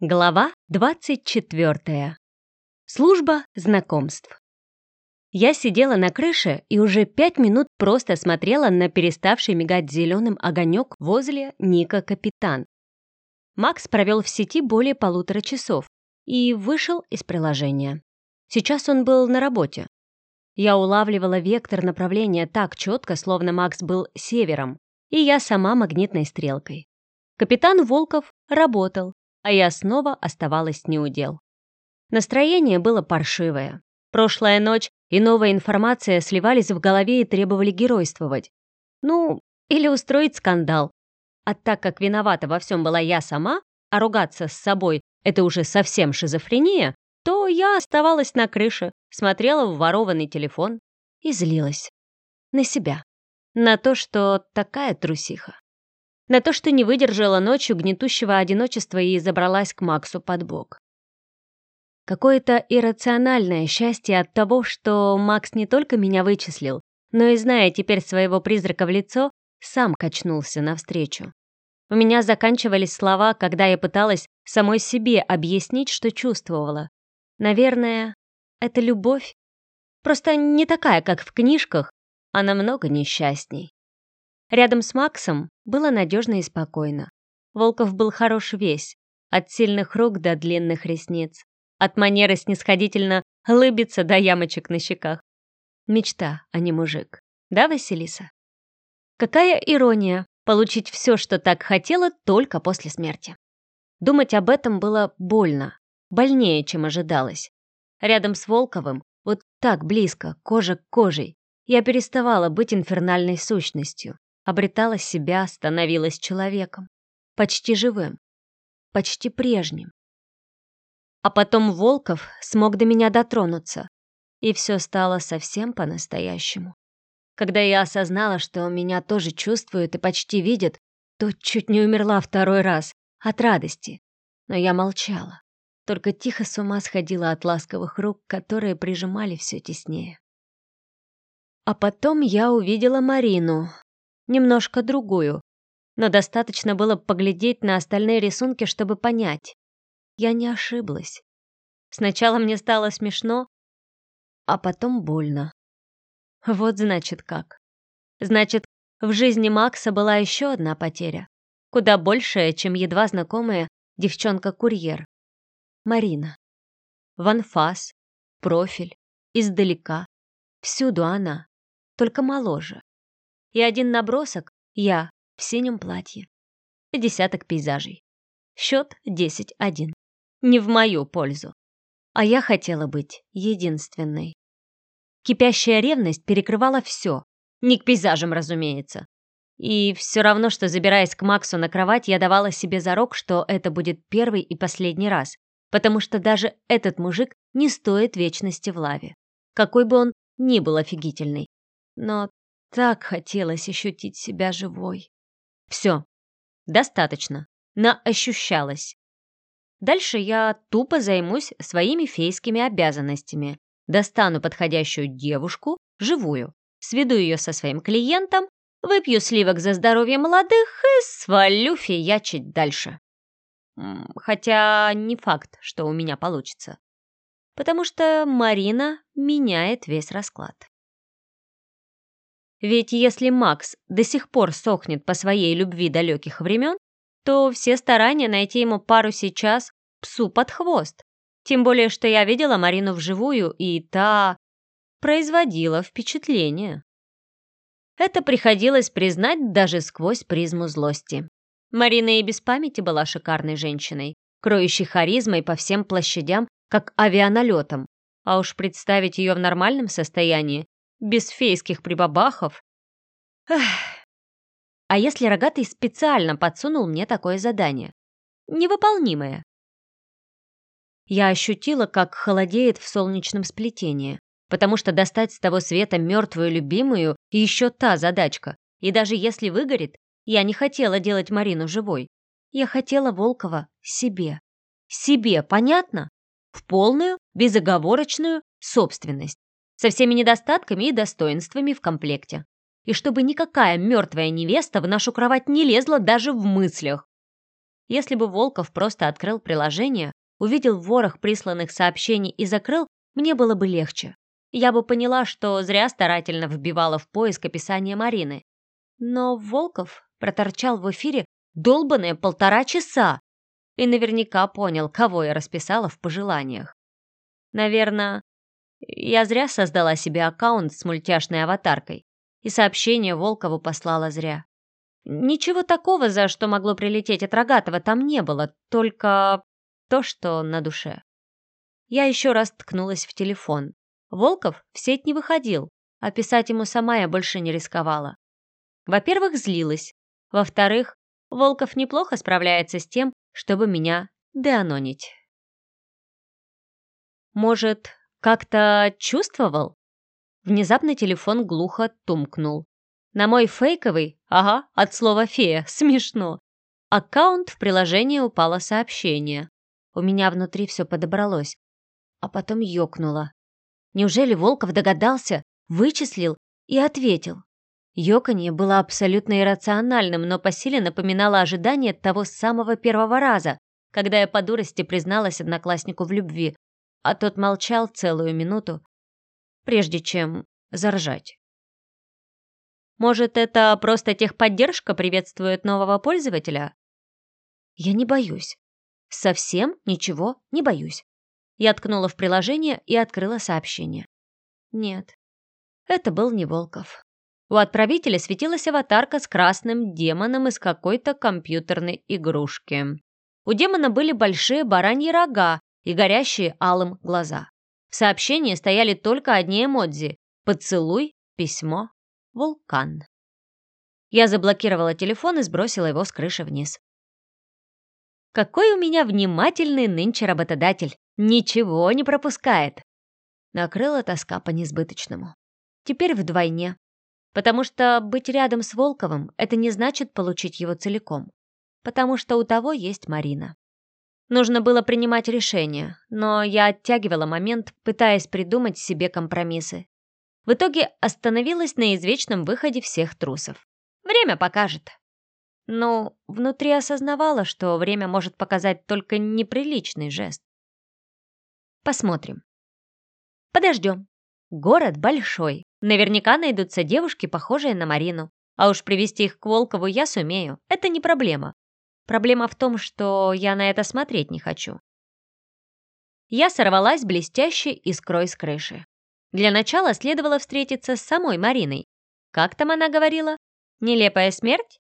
Глава 24. Служба знакомств. Я сидела на крыше и уже пять минут просто смотрела на переставший мигать зеленым огонек возле Ника Капитан. Макс провел в сети более полутора часов и вышел из приложения. Сейчас он был на работе. Я улавливала вектор направления так четко, словно Макс был севером, и я сама магнитной стрелкой. Капитан Волков работал, а я снова оставалась неудел. Настроение было паршивое. Прошлая ночь и новая информация сливались в голове и требовали геройствовать. Ну, или устроить скандал. А так как виновата во всем была я сама, а ругаться с собой — это уже совсем шизофрения, то я оставалась на крыше, смотрела в ворованный телефон и злилась. На себя. На то, что такая трусиха на то, что не выдержала ночью гнетущего одиночества и забралась к Максу под бок. Какое-то иррациональное счастье от того, что Макс не только меня вычислил, но и, зная теперь своего призрака в лицо, сам качнулся навстречу. У меня заканчивались слова, когда я пыталась самой себе объяснить, что чувствовала. Наверное, это любовь. Просто не такая, как в книжках, а намного несчастней. Рядом с Максом было надежно и спокойно. Волков был хорош весь, от сильных рук до длинных ресниц, от манеры снисходительно улыбиться до ямочек на щеках. Мечта, а не мужик. Да, Василиса? Какая ирония получить все, что так хотела, только после смерти. Думать об этом было больно, больнее, чем ожидалось. Рядом с Волковым, вот так близко, кожа к кожей, я переставала быть инфернальной сущностью обретала себя, становилась человеком, почти живым, почти прежним. А потом Волков смог до меня дотронуться, и все стало совсем по-настоящему. Когда я осознала, что меня тоже чувствуют и почти видят, то чуть не умерла второй раз от радости. Но я молчала, только тихо с ума сходила от ласковых рук, которые прижимали все теснее. А потом я увидела Марину, немножко другую, но достаточно было поглядеть на остальные рисунки, чтобы понять. Я не ошиблась. Сначала мне стало смешно, а потом больно. Вот значит как. Значит, в жизни Макса была еще одна потеря, куда большая, чем едва знакомая девчонка-курьер. Марина. Ванфас, профиль, издалека. Всюду она, только моложе и один набросок я в синем платье. Десяток пейзажей. Счет 10-1. Не в мою пользу. А я хотела быть единственной. Кипящая ревность перекрывала все. Не к пейзажам, разумеется. И все равно, что забираясь к Максу на кровать, я давала себе зарок, что это будет первый и последний раз, потому что даже этот мужик не стоит вечности в лаве. Какой бы он ни был офигительный. Но так хотелось ощутить себя живой. Все, достаточно. Наощущалась. Дальше я тупо займусь своими фейскими обязанностями. Достану подходящую девушку, живую, сведу ее со своим клиентом, выпью сливок за здоровье молодых и свалю фиячить дальше. Хотя не факт, что у меня получится. Потому что Марина меняет весь расклад. Ведь если Макс до сих пор сохнет по своей любви далеких времен, то все старания найти ему пару сейчас псу под хвост. Тем более, что я видела Марину вживую, и та производила впечатление. Это приходилось признать даже сквозь призму злости. Марина и без памяти была шикарной женщиной, кроющей харизмой по всем площадям, как авианалетом. А уж представить ее в нормальном состоянии без фейских прибабахов. Эх. А если рогатый специально подсунул мне такое задание? Невыполнимое. Я ощутила, как холодеет в солнечном сплетении, потому что достать с того света мертвую любимую — еще та задачка. И даже если выгорит, я не хотела делать Марину живой. Я хотела Волкова себе. Себе, понятно? В полную, безоговорочную собственность со всеми недостатками и достоинствами в комплекте. И чтобы никакая мертвая невеста в нашу кровать не лезла даже в мыслях. Если бы Волков просто открыл приложение, увидел ворох присланных сообщений и закрыл, мне было бы легче. Я бы поняла, что зря старательно вбивала в поиск описание Марины. Но Волков проторчал в эфире долбанные полтора часа и наверняка понял, кого я расписала в пожеланиях. Наверное, я зря создала себе аккаунт с мультяшной аватаркой и сообщение Волкову послала зря. Ничего такого, за что могло прилететь от Рогатова, там не было, только то, что на душе. Я еще раз ткнулась в телефон. Волков в сеть не выходил, а писать ему сама я больше не рисковала. Во-первых, злилась. Во-вторых, Волков неплохо справляется с тем, чтобы меня деанонить. Может, как-то чувствовал? Внезапно телефон глухо тумкнул. На мой фейковый, ага, от слова «фея», смешно, аккаунт в приложении упало сообщение. У меня внутри все подобралось, а потом ёкнуло. Неужели Волков догадался, вычислил и ответил? Ёканье было абсолютно иррациональным, но по силе напоминало ожидание того самого первого раза, когда я по дурости призналась однокласснику в любви, а тот молчал целую минуту, прежде чем заржать. Может, это просто техподдержка приветствует нового пользователя? Я не боюсь. Совсем ничего не боюсь. Я ткнула в приложение и открыла сообщение. Нет, это был не Волков. У отправителя светилась аватарка с красным демоном из какой-то компьютерной игрушки. У демона были большие бараньи рога и горящие алым глаза. В сообщении стояли только одни эмодзи – поцелуй, письмо, вулкан. Я заблокировала телефон и сбросила его с крыши вниз. Какой у меня внимательный нынче работодатель! Ничего не пропускает! Накрыла тоска по несбыточному. Теперь вдвойне. Потому что быть рядом с Волковым – это не значит получить его целиком. Потому что у того есть Марина. Нужно было принимать решение, но я оттягивала момент, пытаясь придумать себе компромиссы. В итоге остановилась на извечном выходе всех трусов. Время покажет. Но внутри осознавала, что время может показать только неприличный жест. Посмотрим. Подождем. Город большой. Наверняка найдутся девушки, похожие на Марину. А уж привести их к Волкову я сумею. Это не проблема. Проблема в том, что я на это смотреть не хочу. Я сорвалась блестяще искрой с крыши. Для начала следовало встретиться с самой Мариной. Как там она говорила? Нелепая смерть?